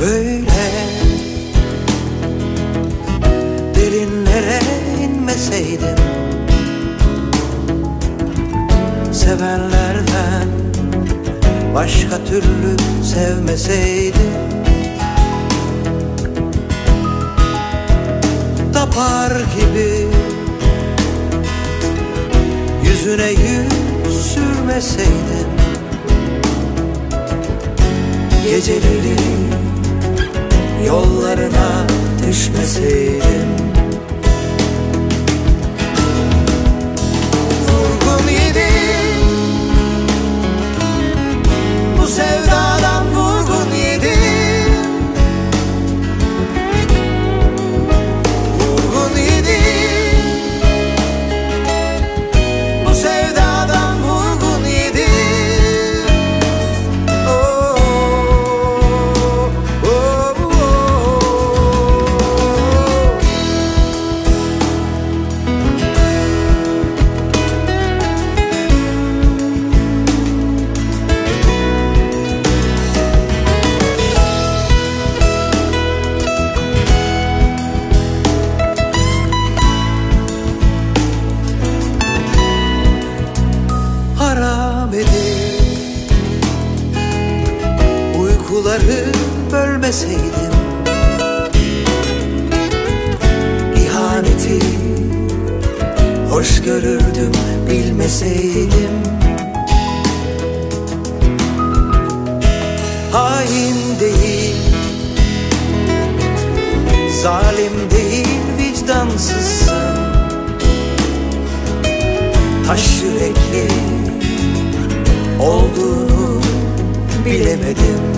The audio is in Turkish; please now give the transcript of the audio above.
böyle. Derinlere inmeseydim Sevenlerden başka türlü sevmeseydim Tapar gibi yüzüne yüz sürmeseydim Geceleri yollarına düşmeseydim Uykuları bölmeseydim. İhaneti hoş görürdüm bilmeseydim. Hain değil Zalim değil vicdansızsın. Taş yürekli olduğunu bilemedim